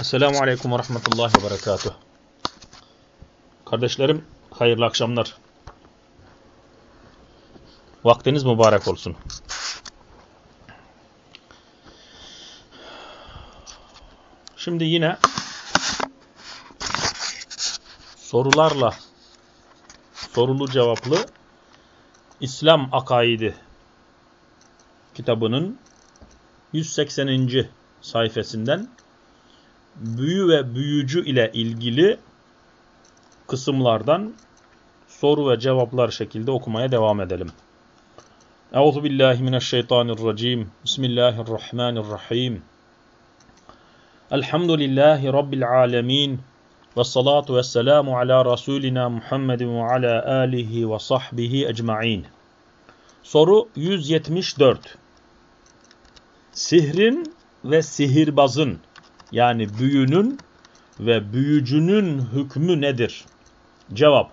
Esselamu Aleyküm ve Rahmetullahi ve Berekatuh. Kardeşlerim, hayırlı akşamlar. Vaktiniz mübarek olsun. Şimdi yine sorularla sorulu cevaplı İslam Akaidi kitabının 180. sayfasından büyü ve büyücü ile ilgili kısımlardan soru ve cevaplar şekilde okumaya devam edelim. Euzu billahi mineşşeytanirracim. Bismillahirrahmanirrahim. Elhamdülillahi rabbil alamin. Ve salatu ve selamu ala rasulina Muhammedin ve ala alihi ve sahbihi ecmaîn. Soru 174. Sihrin ve sihirbazın yani büyünün ve büyücünün hükmü nedir? Cevap.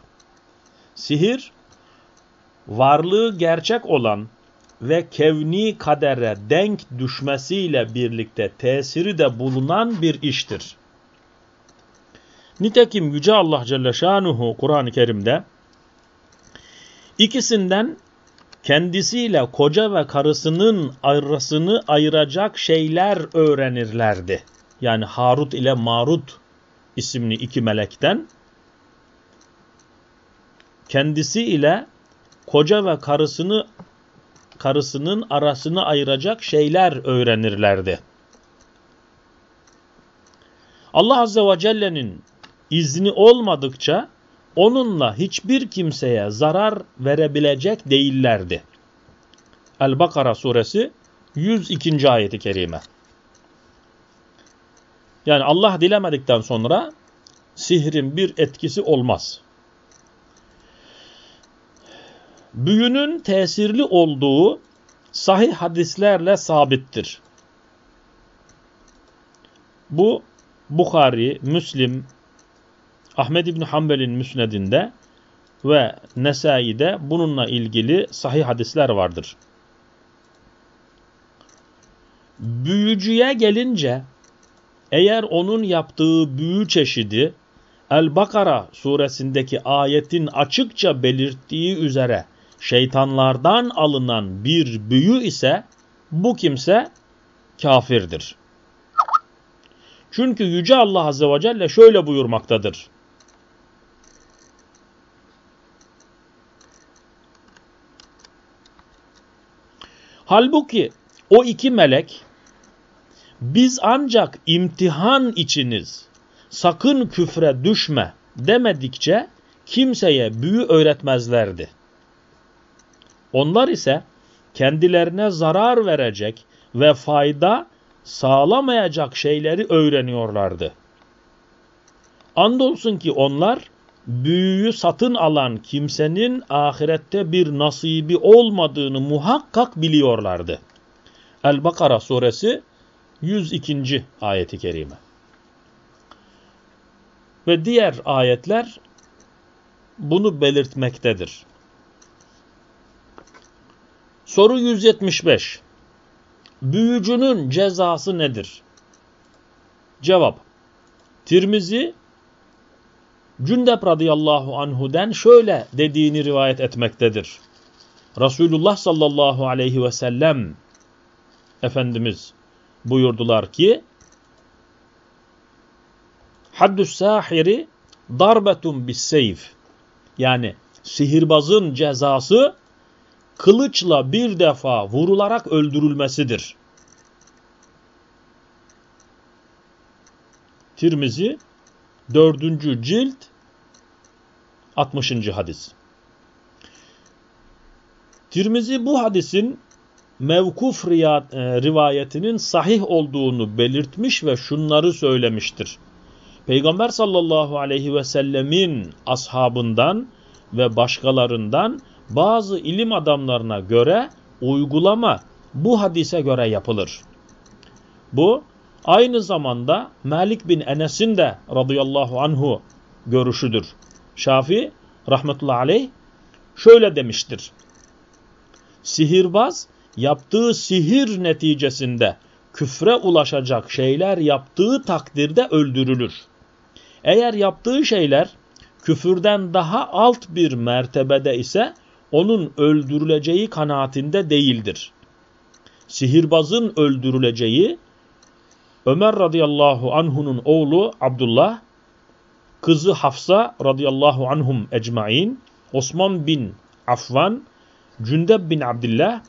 Sihir, varlığı gerçek olan ve kevni kadere denk düşmesiyle birlikte tesiri de bulunan bir iştir. Nitekim Yüce Allah Celle Şanuhu Kur'an-ı Kerim'de ikisinden kendisiyle koca ve karısının arasını ayıracak şeyler öğrenirlerdi yani Harut ile Marut isimli iki melekten kendisi ile koca ve karısını karısının arasını ayıracak şeyler öğrenirlerdi. Allah Azze ve Celle'nin izni olmadıkça onunla hiçbir kimseye zarar verebilecek değillerdi. El-Bakara suresi 102. ayeti kerime. Yani Allah dilemedikten sonra sihrin bir etkisi olmaz. Büyünün tesirli olduğu sahih hadislerle sabittir. Bu Bukhari, Müslim, Ahmed İbni Hanbel'in müsnedinde ve Nesai'de bununla ilgili sahih hadisler vardır. Büyücüye gelince eğer onun yaptığı büyü çeşidi El-Bakara suresindeki ayetin açıkça belirttiği üzere şeytanlardan alınan bir büyü ise bu kimse kafirdir. Çünkü Yüce Allah Azze ve Celle şöyle buyurmaktadır. Halbuki o iki melek biz ancak imtihan içiniz, sakın küfre düşme demedikçe kimseye büyü öğretmezlerdi. Onlar ise kendilerine zarar verecek ve fayda sağlamayacak şeyleri öğreniyorlardı. Andolsun ki onlar büyüyü satın alan kimsenin ahirette bir nasibi olmadığını muhakkak biliyorlardı. El-Bakara suresi 102. ayeti kerime. Ve diğer ayetler bunu belirtmektedir. Soru 175. Büyücünün cezası nedir? Cevap. Tirmizi Cündep radıyallahu anhu'den şöyle dediğini rivayet etmektedir. Resulullah sallallahu aleyhi ve sellem Efendimiz buyurdular ki Haddüs sahiri darbetun bis seyf yani sihirbazın cezası kılıçla bir defa vurularak öldürülmesidir. Tirmizi 4. cilt 60. hadis. Tirmizi bu hadisin mevkuf e, rivayetinin sahih olduğunu belirtmiş ve şunları söylemiştir. Peygamber sallallahu aleyhi ve sellemin ashabından ve başkalarından bazı ilim adamlarına göre uygulama bu hadise göre yapılır. Bu aynı zamanda Malik bin Enes'in de radıyallahu anhu görüşüdür. Şafi rahmetullahi aleyh şöyle demiştir. Sihirbaz yaptığı sihir neticesinde küfre ulaşacak şeyler yaptığı takdirde öldürülür. Eğer yaptığı şeyler küfürden daha alt bir mertebede ise onun öldürüleceği kanaatinde değildir. Sihirbazın öldürüleceği Ömer radıyallahu anhunun oğlu Abdullah, kızı Hafsa radıyallahu anhum ecmain, Osman bin Affan, Cündeb bin Abdullah,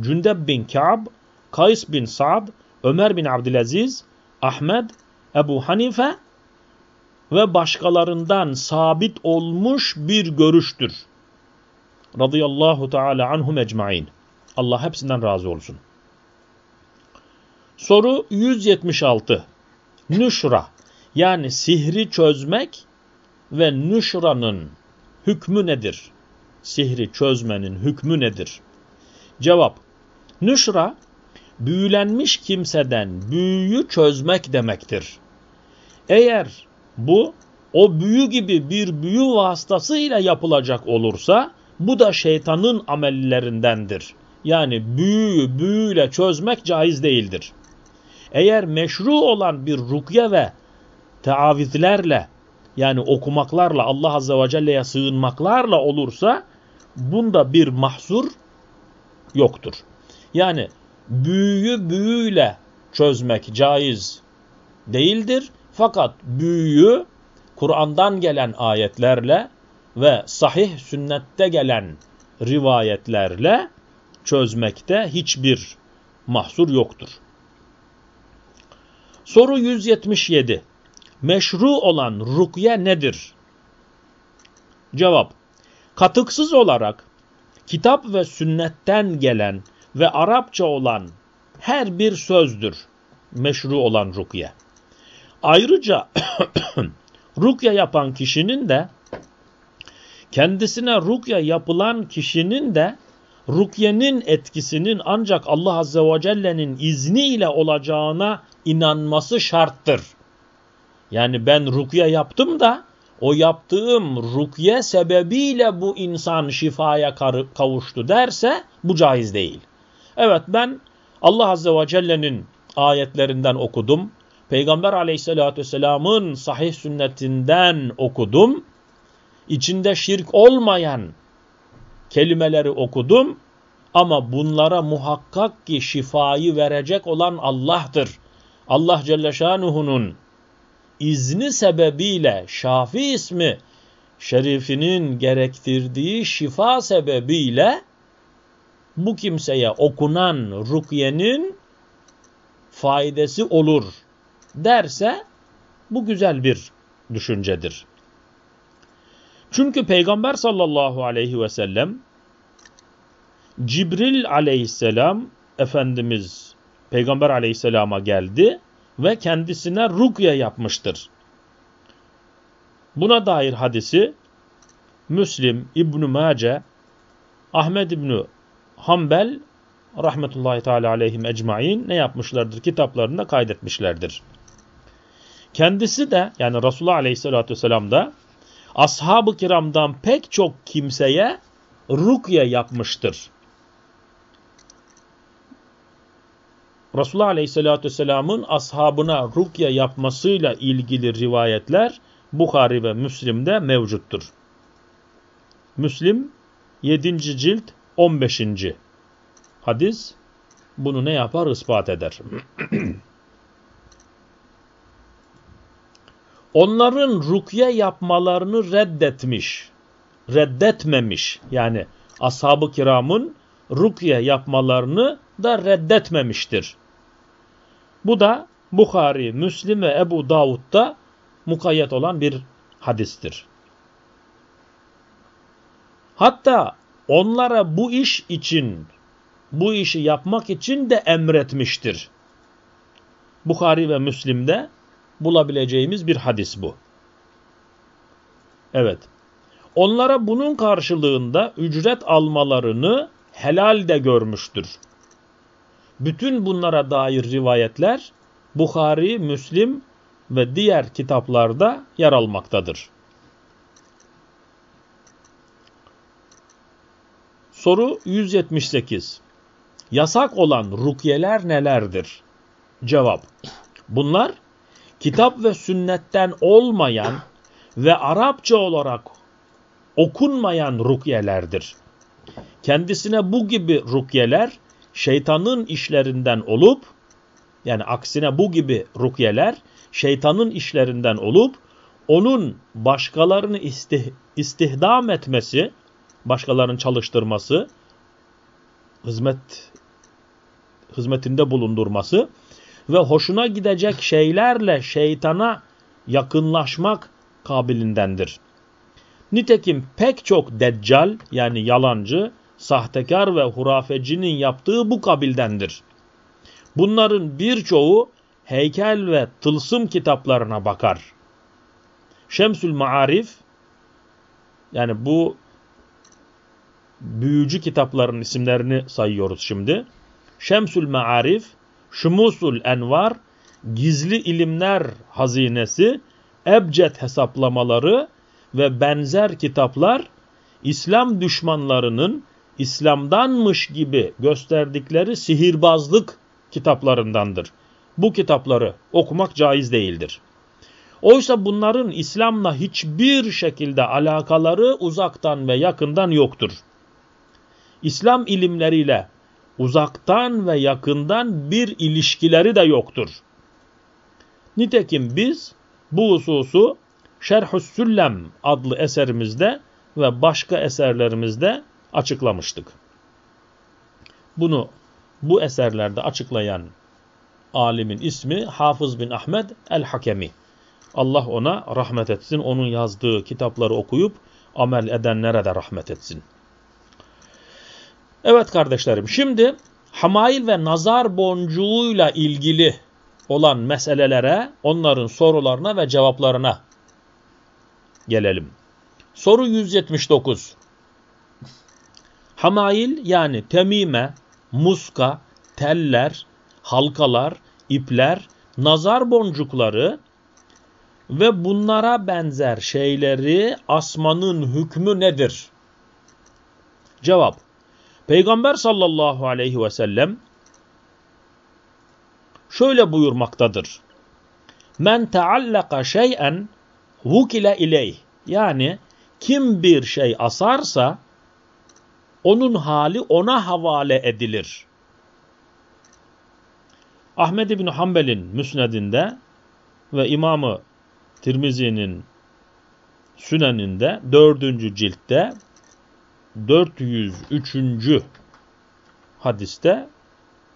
Cündeb bin Ka'b, Kays bin Sa'd, Ömer bin Abdülaziz, Ahmed, Ebu Hanife ve başkalarından sabit olmuş bir görüştür. Radıyallahu Teala anhum ecmain. Allah hepsinden razı olsun. Soru 176. Nüşra yani sihri çözmek ve nüşranın hükmü nedir? Sihri çözmenin hükmü nedir? Cevap. Nüşra büyülenmiş kimseden büyüyü çözmek demektir. Eğer bu o büyü gibi bir büyü vasıtasıyla yapılacak olursa bu da şeytanın amellerindendir. Yani büyüyü büyüyle çözmek caiz değildir. Eğer meşru olan bir rukye ve teavizlerle yani okumaklarla Allah Azze ve Celle'ye sığınmaklarla olursa bunda bir mahsur yoktur. Yani büyüyü büyüyle çözmek caiz değildir. Fakat büyüyü Kur'an'dan gelen ayetlerle ve sahih sünnette gelen rivayetlerle çözmekte hiçbir mahsur yoktur. Soru 177. Meşru olan rukye nedir? Cevap. Katıksız olarak kitap ve sünnetten gelen ve Arapça olan her bir sözdür meşru olan rukye. Ayrıca rukye yapan kişinin de kendisine rukye yapılan kişinin de rukyenin etkisinin ancak Allah Azze ve Celle'nin izniyle olacağına inanması şarttır. Yani ben rukye yaptım da o yaptığım rukye sebebiyle bu insan şifaya kavuştu derse bu caiz değil. Evet ben Allah Azze ve Celle'nin ayetlerinden okudum. Peygamber aleyhissalatü vesselamın sahih sünnetinden okudum. İçinde şirk olmayan kelimeleri okudum. Ama bunlara muhakkak ki şifayı verecek olan Allah'tır. Allah Celle Şanuhu'nun izni sebebiyle Şafi ismi şerifinin gerektirdiği şifa sebebiyle bu kimseye okunan rukyenin faydası olur derse bu güzel bir düşüncedir. Çünkü Peygamber sallallahu aleyhi ve sellem Cibril aleyhisselam Efendimiz Peygamber aleyhisselama geldi ve kendisine rukye yapmıştır. Buna dair hadisi Müslim, İbn-i Mace, Ahmed İbn Hanbel rahmetullahi teala aleyhim ecmain ne yapmışlardır? Kitaplarında kaydetmişlerdir. Kendisi de yani Resulullah aleyhissalatü vesselam da ashab-ı kiramdan pek çok kimseye rukye yapmıştır. Resulullah Aleyhisselatü Vesselam'ın ashabına rukye yapmasıyla ilgili rivayetler Bukhari ve Müslim'de mevcuttur. Müslim 7. cilt 15. hadis bunu ne yapar? ispat eder. Onların rukye yapmalarını reddetmiş, reddetmemiş. Yani ashab-ı kiramın rukye yapmalarını da reddetmemiştir. Bu da Bukhari, Müslim ve Ebu Davud'da mukayyet olan bir hadistir. Hatta onlara bu iş için, bu işi yapmak için de emretmiştir. Bukhari ve Müslim'de bulabileceğimiz bir hadis bu. Evet. Onlara bunun karşılığında ücret almalarını helal de görmüştür. Bütün bunlara dair rivayetler Bukhari, Müslim ve diğer kitaplarda yer almaktadır. Soru 178. Yasak olan rukyeler nelerdir? Cevap. Bunlar kitap ve sünnetten olmayan ve Arapça olarak okunmayan rukyelerdir. Kendisine bu gibi rukyeler şeytanın işlerinden olup yani aksine bu gibi rukyeler şeytanın işlerinden olup onun başkalarını istih istihdam etmesi, başkalarının çalıştırması, hizmet hizmetinde bulundurması ve hoşuna gidecek şeylerle şeytana yakınlaşmak kabilindendir. Nitekim pek çok deccal yani yalancı, sahtekar ve hurafecinin yaptığı bu kabildendir. Bunların birçoğu heykel ve tılsım kitaplarına bakar. Şemsül Maarif yani bu büyücü kitapların isimlerini sayıyoruz şimdi. Şemsül Maarif, Şumusul Envar, Gizli İlimler Hazinesi, Ebced hesaplamaları ve benzer kitaplar İslam düşmanlarının İslam'danmış gibi gösterdikleri sihirbazlık kitaplarındandır. Bu kitapları okumak caiz değildir. Oysa bunların İslam'la hiçbir şekilde alakaları uzaktan ve yakından yoktur. İslam ilimleriyle uzaktan ve yakından bir ilişkileri de yoktur. Nitekim biz bu hususu Şerhus Süllem adlı eserimizde ve başka eserlerimizde açıklamıştık. Bunu bu eserlerde açıklayan alimin ismi Hafız bin Ahmed el-Hakemi. Allah ona rahmet etsin. Onun yazdığı kitapları okuyup amel edenlere de rahmet etsin. Evet kardeşlerim şimdi hamail ve nazar boncuğuyla ilgili olan meselelere, onların sorularına ve cevaplarına gelelim. Soru 179. Hamail yani temime, muska, teller, halkalar, ipler, nazar boncukları ve bunlara benzer şeyleri asmanın hükmü nedir? Cevap. Peygamber sallallahu aleyhi ve sellem şöyle buyurmaktadır. Men teallaka şey'en vukile ileyh. Yani kim bir şey asarsa onun hali ona havale edilir. Ahmed İbni Hanbel'in müsnedinde ve İmamı Tirmizi'nin Süneninde dördüncü ciltte 403. hadiste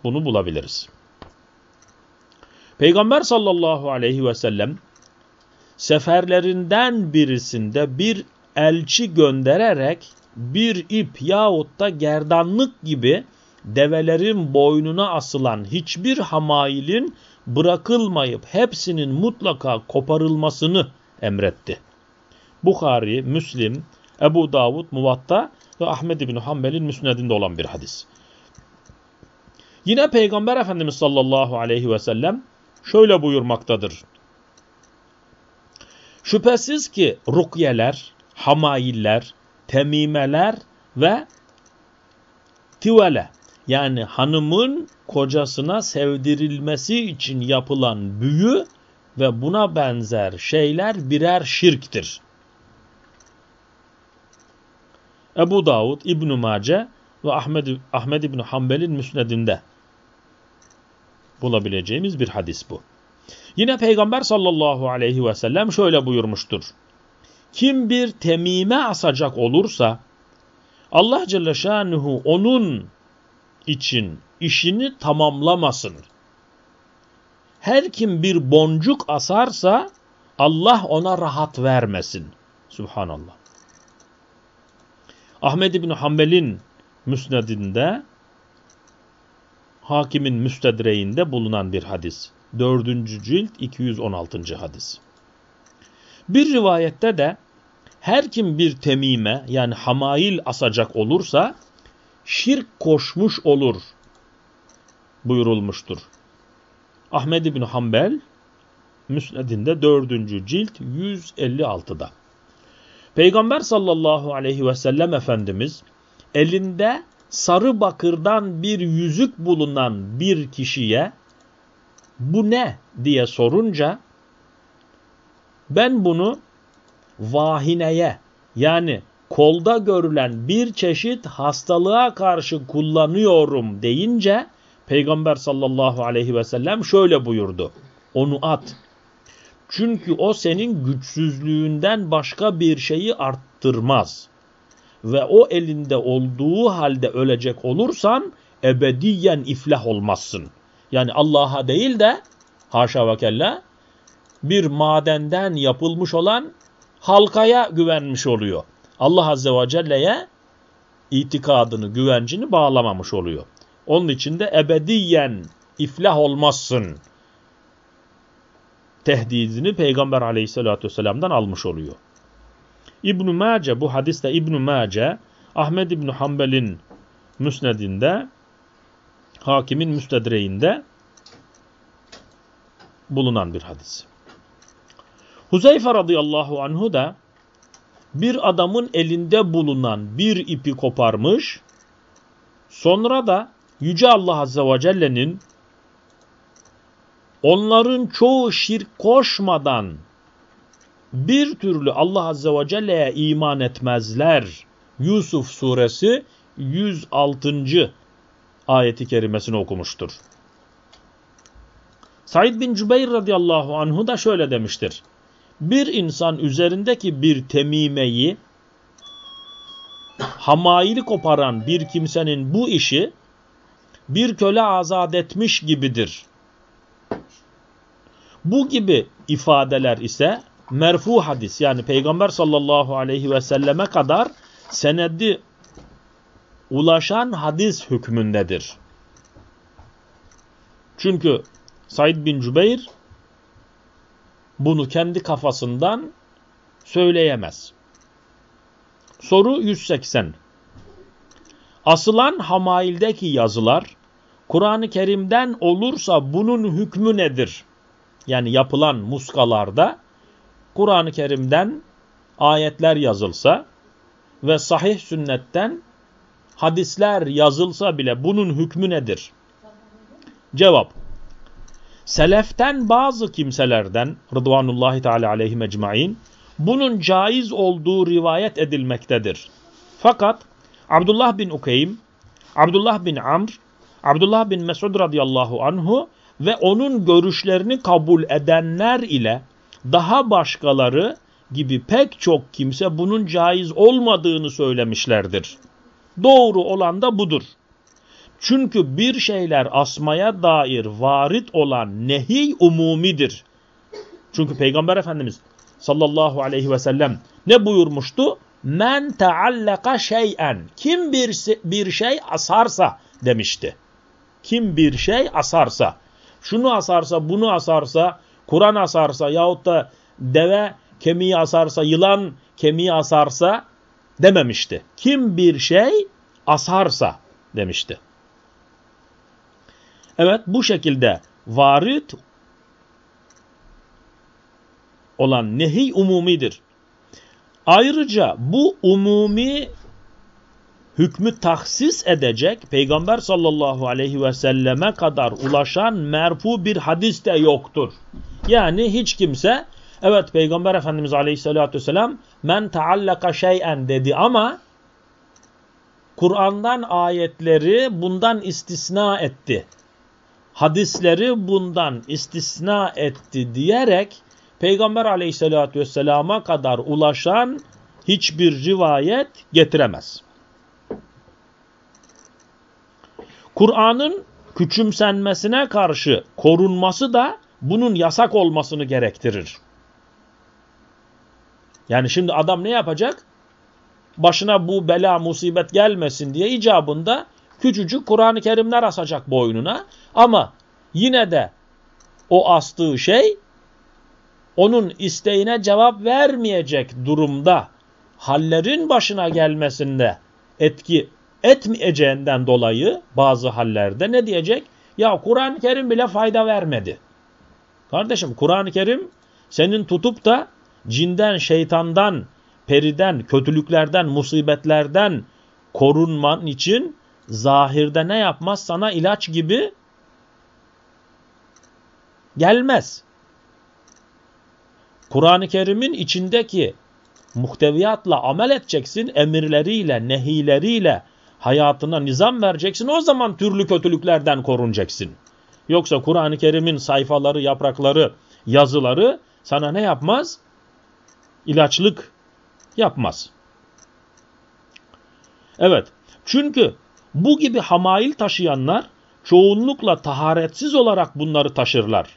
bunu bulabiliriz. Peygamber sallallahu aleyhi ve sellem seferlerinden birisinde bir elçi göndererek bir ip yahut da gerdanlık gibi develerin boynuna asılan hiçbir hamailin bırakılmayıp hepsinin mutlaka koparılmasını emretti. Bukhari, Müslim, Ebu Davud, Muvatta ve Ahmed bin Hanbel'in müsnedinde olan bir hadis. Yine Peygamber Efendimiz sallallahu aleyhi ve sellem şöyle buyurmaktadır. Şüphesiz ki rukyeler, hamailler, temimeler ve tivele yani hanımın kocasına sevdirilmesi için yapılan büyü ve buna benzer şeyler birer şirktir. Ebu Davud, İbn-i Mace ve Ahmed, Ahmed İbn Hanbel'in müsnedinde bulabileceğimiz bir hadis bu. Yine Peygamber sallallahu aleyhi ve sellem şöyle buyurmuştur. Kim bir temime asacak olursa Allah Celle Şanuhu onun için işini tamamlamasın. Her kim bir boncuk asarsa Allah ona rahat vermesin. Subhanallah. Ahmed İbni Hanbel'in müsnedinde hakimin müstedreğinde bulunan bir hadis. 4. cilt 216. hadis. Bir rivayette de her kim bir temime yani hamail asacak olursa şirk koşmuş olur buyurulmuştur. Ahmed bin Hanbel Müsned'inde 4. cilt 156'da. Peygamber sallallahu aleyhi ve sellem Efendimiz elinde sarı bakırdan bir yüzük bulunan bir kişiye bu ne diye sorunca ben bunu vahineye yani kolda görülen bir çeşit hastalığa karşı kullanıyorum deyince Peygamber sallallahu aleyhi ve sellem şöyle buyurdu. Onu at. Çünkü o senin güçsüzlüğünden başka bir şeyi arttırmaz. Ve o elinde olduğu halde ölecek olursan ebediyen iflah olmazsın. Yani Allah'a değil de haşa ve kella bir madenden yapılmış olan halkaya güvenmiş oluyor. Allah Azze ve Celle'ye itikadını, güvencini bağlamamış oluyor. Onun için de ebediyen iflah olmazsın tehdidini Peygamber aleyhissalatü vesselam'dan almış oluyor. İbn-i Mace bu hadiste İbn-i Mace Ahmed İbn Hanbel'in müsnedinde hakimin müstedreğinde bulunan bir hadis. Huzeyfe radıyallahu anhu da bir adamın elinde bulunan bir ipi koparmış, sonra da Yüce Allah Azze ve Celle'nin onların çoğu şirk koşmadan bir türlü Allah Azze ve Celle'ye iman etmezler. Yusuf suresi 106. ayeti kerimesini okumuştur. Said bin Cübeyr radıyallahu anhu da şöyle demiştir. Bir insan üzerindeki bir temimeyi hamaili koparan bir kimsenin bu işi bir köle azat etmiş gibidir. Bu gibi ifadeler ise merfu hadis yani Peygamber sallallahu aleyhi ve selleme kadar senedi ulaşan hadis hükmündedir. Çünkü Said bin Cübeyr bunu kendi kafasından söyleyemez. Soru 180. Asılan hamaildeki yazılar Kur'an-ı Kerim'den olursa bunun hükmü nedir? Yani yapılan muskalarda Kur'an-ı Kerim'den ayetler yazılsa ve sahih sünnetten hadisler yazılsa bile bunun hükmü nedir? Cevap. Seleften bazı kimselerden Rıdvanullahi Teala aleyhi mecmain bunun caiz olduğu rivayet edilmektedir. Fakat Abdullah bin Ukeym, Abdullah bin Amr, Abdullah bin Mesud radıyallahu anhu ve onun görüşlerini kabul edenler ile daha başkaları gibi pek çok kimse bunun caiz olmadığını söylemişlerdir. Doğru olan da budur. Çünkü bir şeyler asmaya dair varit olan nehiy umumidir. Çünkü Peygamber Efendimiz sallallahu aleyhi ve sellem ne buyurmuştu? Men teallaka şeyen. Kim bir, bir şey asarsa demişti. Kim bir şey asarsa. Şunu asarsa, bunu asarsa, Kur'an asarsa yahut da deve kemiği asarsa, yılan kemiği asarsa dememişti. Kim bir şey asarsa demişti. Evet bu şekilde varit olan nehi umumidir. Ayrıca bu umumi hükmü tahsis edecek Peygamber sallallahu aleyhi ve selleme kadar ulaşan merfu bir hadis de yoktur. Yani hiç kimse evet Peygamber Efendimiz aleyhissalatü vesselam men taallaka şeyen dedi ama Kur'an'dan ayetleri bundan istisna etti. Hadisleri bundan istisna etti diyerek Peygamber aleyhissalatü vesselama kadar ulaşan hiçbir rivayet getiremez. Kur'an'ın küçümsenmesine karşı korunması da bunun yasak olmasını gerektirir. Yani şimdi adam ne yapacak? Başına bu bela musibet gelmesin diye icabında küçücük Kur'an-ı Kerimler asacak boynuna ama yine de o astığı şey onun isteğine cevap vermeyecek durumda hallerin başına gelmesinde etki etmeyeceğinden dolayı bazı hallerde ne diyecek? Ya Kur'an-ı Kerim bile fayda vermedi. Kardeşim Kur'an-ı Kerim senin tutup da cinden, şeytandan, periden, kötülüklerden, musibetlerden korunman için zahirde ne yapmaz? Sana ilaç gibi Gelmez. Kur'an-ı Kerim'in içindeki muhteviyatla amel edeceksin, emirleriyle, nehileriyle hayatına nizam vereceksin. O zaman türlü kötülüklerden korunacaksın. Yoksa Kur'an-ı Kerim'in sayfaları, yaprakları, yazıları sana ne yapmaz? İlaçlık yapmaz. Evet, çünkü bu gibi hamail taşıyanlar çoğunlukla taharetsiz olarak bunları taşırlar.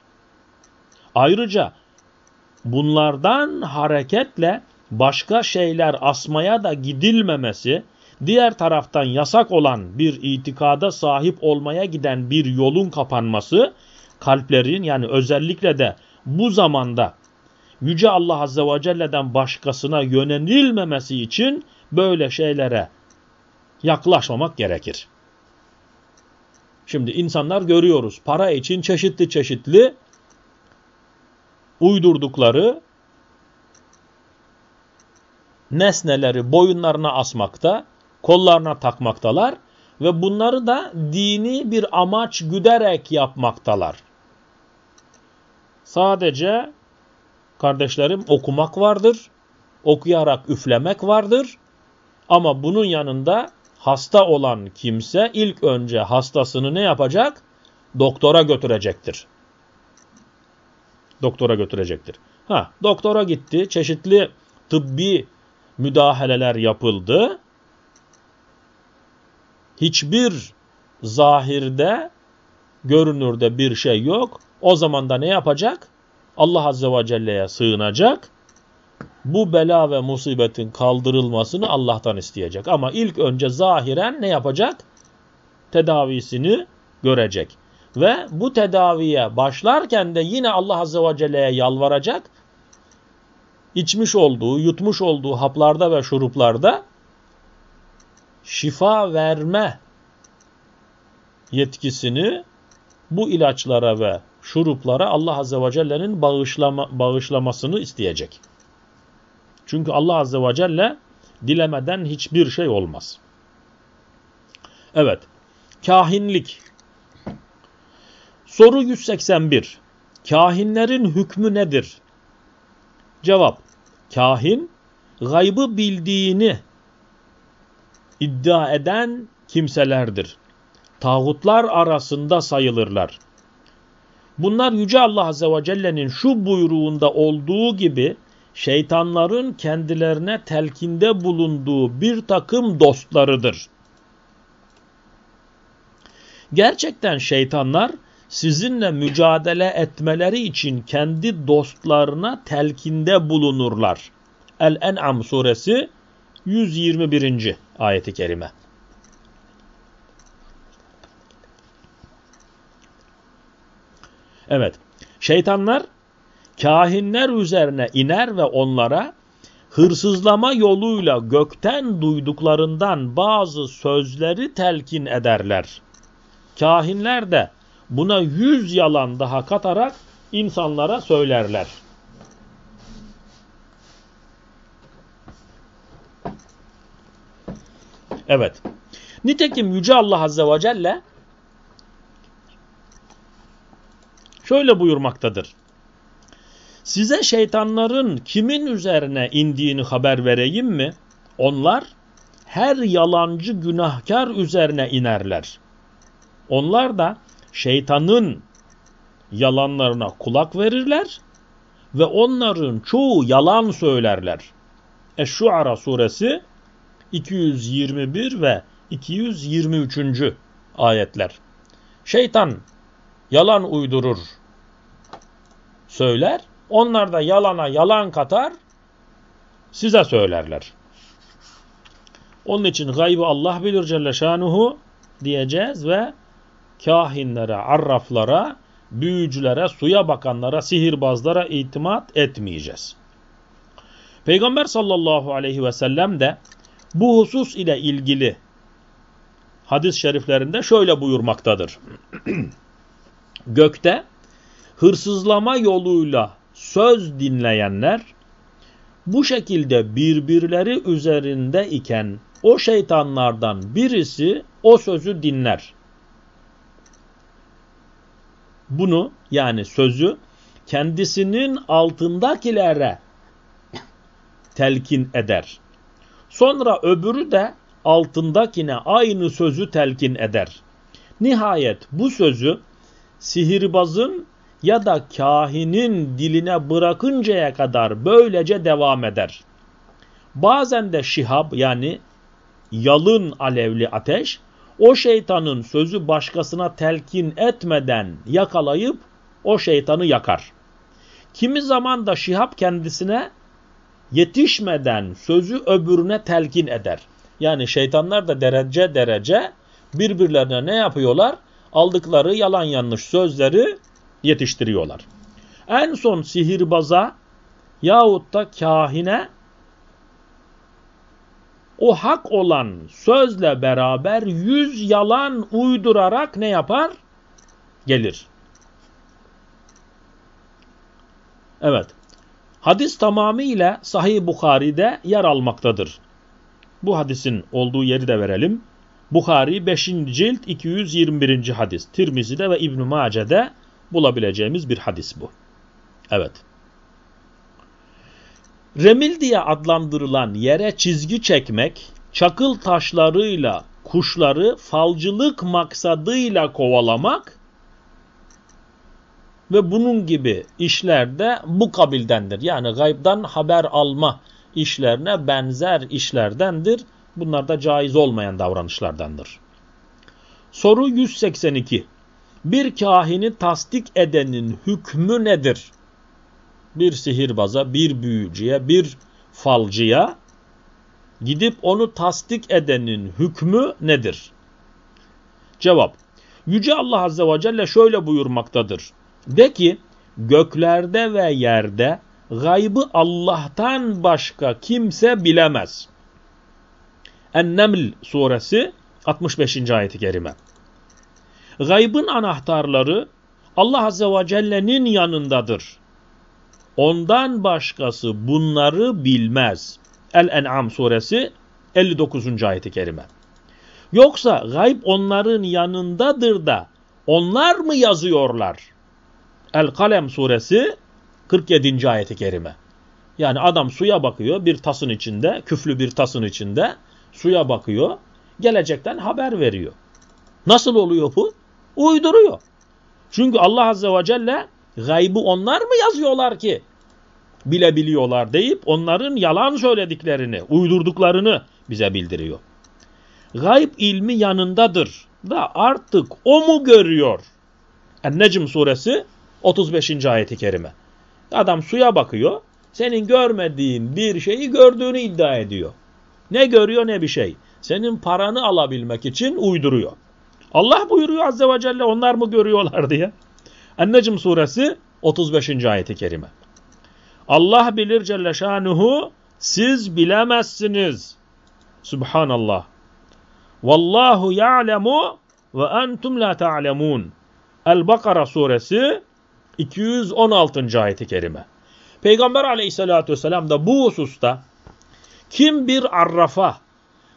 Ayrıca bunlardan hareketle başka şeyler asmaya da gidilmemesi, diğer taraftan yasak olan bir itikada sahip olmaya giden bir yolun kapanması, kalplerin yani özellikle de bu zamanda Yüce Allah Azze ve Celle'den başkasına yönelilmemesi için böyle şeylere yaklaşmamak gerekir. Şimdi insanlar görüyoruz para için çeşitli çeşitli uydurdukları nesneleri boyunlarına asmakta, kollarına takmaktalar ve bunları da dini bir amaç güderek yapmaktalar. Sadece kardeşlerim okumak vardır, okuyarak üflemek vardır ama bunun yanında hasta olan kimse ilk önce hastasını ne yapacak? Doktora götürecektir. Doktora götürecektir. Ha, doktora gitti, çeşitli tıbbi müdahaleler yapıldı. Hiçbir zahirde, görünürde bir şey yok. O zaman da ne yapacak? Allah Azze ve Celle'ye sığınacak. Bu bela ve musibetin kaldırılmasını Allah'tan isteyecek. Ama ilk önce zahiren ne yapacak? Tedavisini görecek. Ve bu tedaviye başlarken de yine Allah Azze ve Celle'ye yalvaracak içmiş olduğu, yutmuş olduğu haplarda ve şuruplarda şifa verme yetkisini bu ilaçlara ve şuruplara Allah Azze ve Celle'nin bağışlama, bağışlamasını isteyecek. Çünkü Allah Azze ve Celle dilemeden hiçbir şey olmaz. Evet, kahinlik. Soru 181. Kahinlerin hükmü nedir? Cevap. Kahin, gaybı bildiğini iddia eden kimselerdir. Tağutlar arasında sayılırlar. Bunlar Yüce Allah Azze ve Celle'nin şu buyruğunda olduğu gibi şeytanların kendilerine telkinde bulunduğu bir takım dostlarıdır. Gerçekten şeytanlar sizinle mücadele etmeleri için kendi dostlarına telkinde bulunurlar. El-En'am suresi 121. ayeti kerime. Evet, şeytanlar kahinler üzerine iner ve onlara hırsızlama yoluyla gökten duyduklarından bazı sözleri telkin ederler. Kahinler de buna yüz yalan daha katarak insanlara söylerler. Evet. Nitekim Yüce Allah Azze ve Celle şöyle buyurmaktadır. Size şeytanların kimin üzerine indiğini haber vereyim mi? Onlar her yalancı günahkar üzerine inerler. Onlar da şeytanın yalanlarına kulak verirler ve onların çoğu yalan söylerler. Eş-Şuara suresi 221 ve 223. ayetler. Şeytan yalan uydurur, söyler. Onlar da yalana yalan katar, size söylerler. Onun için gaybı Allah bilir Celle Şanuhu diyeceğiz ve kahinlere, arraflara, büyücülere, suya bakanlara, sihirbazlara itimat etmeyeceğiz. Peygamber sallallahu aleyhi ve sellem de bu husus ile ilgili hadis-i şeriflerinde şöyle buyurmaktadır. Gökte hırsızlama yoluyla söz dinleyenler bu şekilde birbirleri üzerinde iken o şeytanlardan birisi o sözü dinler. bunu yani sözü kendisinin altındakilere telkin eder. Sonra öbürü de altındakine aynı sözü telkin eder. Nihayet bu sözü sihirbazın ya da kahinin diline bırakıncaya kadar böylece devam eder. Bazen de şihab yani yalın alevli ateş o şeytanın sözü başkasına telkin etmeden yakalayıp o şeytanı yakar. Kimi zaman da şihab kendisine yetişmeden sözü öbürüne telkin eder. Yani şeytanlar da derece derece birbirlerine ne yapıyorlar? Aldıkları yalan yanlış sözleri yetiştiriyorlar. En son sihirbaza yahut da kahine o hak olan sözle beraber yüz yalan uydurarak ne yapar? Gelir. Evet. Hadis tamamıyla Sahih Bukhari'de yer almaktadır. Bu hadisin olduğu yeri de verelim. Bukhari 5. cilt 221. hadis. Tirmizi'de ve İbn-i Mace'de bulabileceğimiz bir hadis bu. Evet. Remil diye adlandırılan yere çizgi çekmek, çakıl taşlarıyla kuşları falcılık maksadıyla kovalamak ve bunun gibi işlerde bu kabildendir. Yani gaybdan haber alma işlerine benzer işlerdendir. Bunlar da caiz olmayan davranışlardandır. Soru 182. Bir kahini tasdik edenin hükmü nedir? Bir sihirbaza, bir büyücüye, bir falcıya gidip onu tasdik edenin hükmü nedir? Cevap. Yüce Allah Azze ve Celle şöyle buyurmaktadır. De ki göklerde ve yerde gaybı Allah'tan başka kimse bilemez. En-Neml suresi 65. ayeti kerime. Gaybın anahtarları Allah Azze ve Celle'nin yanındadır. Ondan başkası bunları bilmez. El-En'am suresi 59. ayeti kerime. Yoksa gayb onların yanındadır da onlar mı yazıyorlar? El-Kalem suresi 47. ayeti kerime. Yani adam suya bakıyor bir tasın içinde, küflü bir tasın içinde suya bakıyor, gelecekten haber veriyor. Nasıl oluyor bu? Uyduruyor. Çünkü Allah Azze ve Celle gaybı onlar mı yazıyorlar ki? Bilebiliyorlar deyip onların yalan söylediklerini, uydurduklarını bize bildiriyor. Gayb ilmi yanındadır da artık o mu görüyor? En-Necm suresi 35. ayeti kerime. Adam suya bakıyor, senin görmediğin bir şeyi gördüğünü iddia ediyor. Ne görüyor ne bir şey. Senin paranı alabilmek için uyduruyor. Allah buyuruyor Azze ve Celle onlar mı görüyorlar diye. En-Necm suresi 35. ayeti kerime. Allah bilir Celle Şanuhu siz bilemezsiniz. Subhanallah. Vallahu ya'lemu ve entum la ta'lemun. El-Bakara suresi 216. ayeti kerime. Peygamber aleyhissalatü vesselam da bu hususta kim bir arrafa,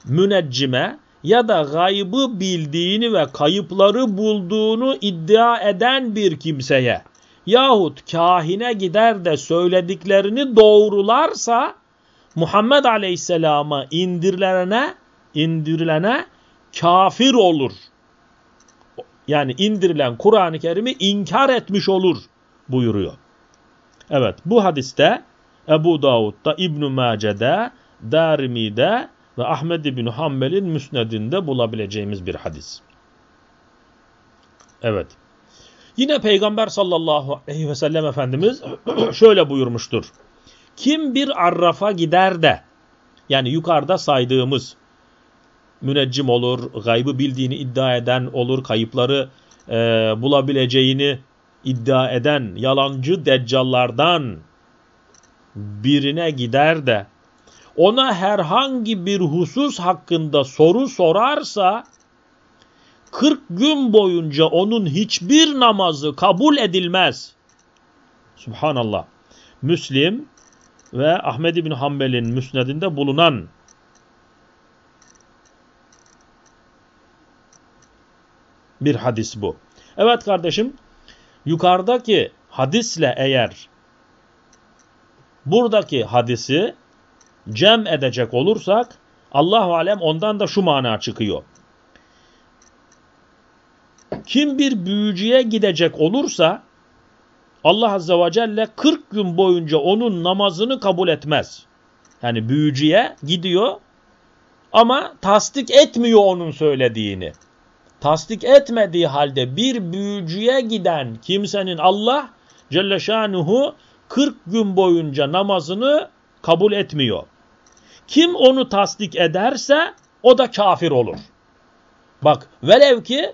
müneccime ya da gaybı bildiğini ve kayıpları bulduğunu iddia eden bir kimseye yahut kahine gider de söylediklerini doğrularsa Muhammed Aleyhisselam'a indirilene indirilene kafir olur. Yani indirilen Kur'an-ı Kerim'i inkar etmiş olur buyuruyor. Evet bu hadiste Ebu Davud'da, İbn-i Mace'de, Darimi'de ve Ahmed İbn Hanbel'in müsnedinde bulabileceğimiz bir hadis. Evet. Yine Peygamber sallallahu aleyhi ve sellem Efendimiz şöyle buyurmuştur. Kim bir arrafa gider de yani yukarıda saydığımız müneccim olur, gaybı bildiğini iddia eden olur, kayıpları e, bulabileceğini iddia eden yalancı deccallardan birine gider de ona herhangi bir husus hakkında soru sorarsa 40 gün boyunca onun hiçbir namazı kabul edilmez. Subhanallah. Müslim ve Ahmed bin Hanbel'in müsnedinde bulunan bir hadis bu. Evet kardeşim yukarıdaki hadisle eğer buradaki hadisi cem edecek olursak Allahu alem ondan da şu mana çıkıyor. Kim bir büyücüye gidecek olursa Allah Azze ve Celle 40 gün boyunca onun namazını kabul etmez. Yani büyücüye gidiyor ama tasdik etmiyor onun söylediğini. Tasdik etmediği halde bir büyücüye giden kimsenin Allah Celle Şanuhu 40 gün boyunca namazını kabul etmiyor. Kim onu tasdik ederse o da kafir olur. Bak velev ki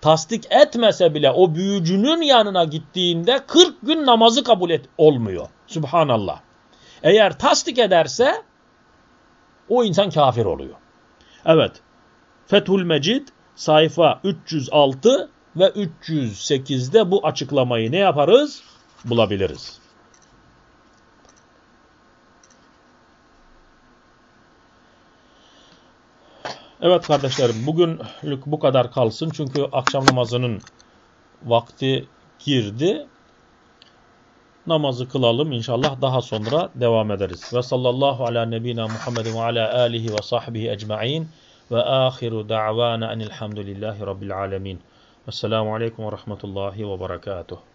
tasdik etmese bile o büyücünün yanına gittiğinde 40 gün namazı kabul et olmuyor. Subhanallah. Eğer tasdik ederse o insan kafir oluyor. Evet. Fethül Mecid sayfa 306 ve 308'de bu açıklamayı ne yaparız? Bulabiliriz. Evet kardeşlerim bugünlük bu kadar kalsın. Çünkü akşam namazının vakti girdi. Namazı kılalım inşallah daha sonra devam ederiz. Ve sallallahu ala nebina Muhammedin ve ala alihi ve sahbihi ecma'in ve ahiru da'vana enilhamdülillahi rabbil alemin. Esselamu aleyküm ve rahmetullahi ve berekatuhu.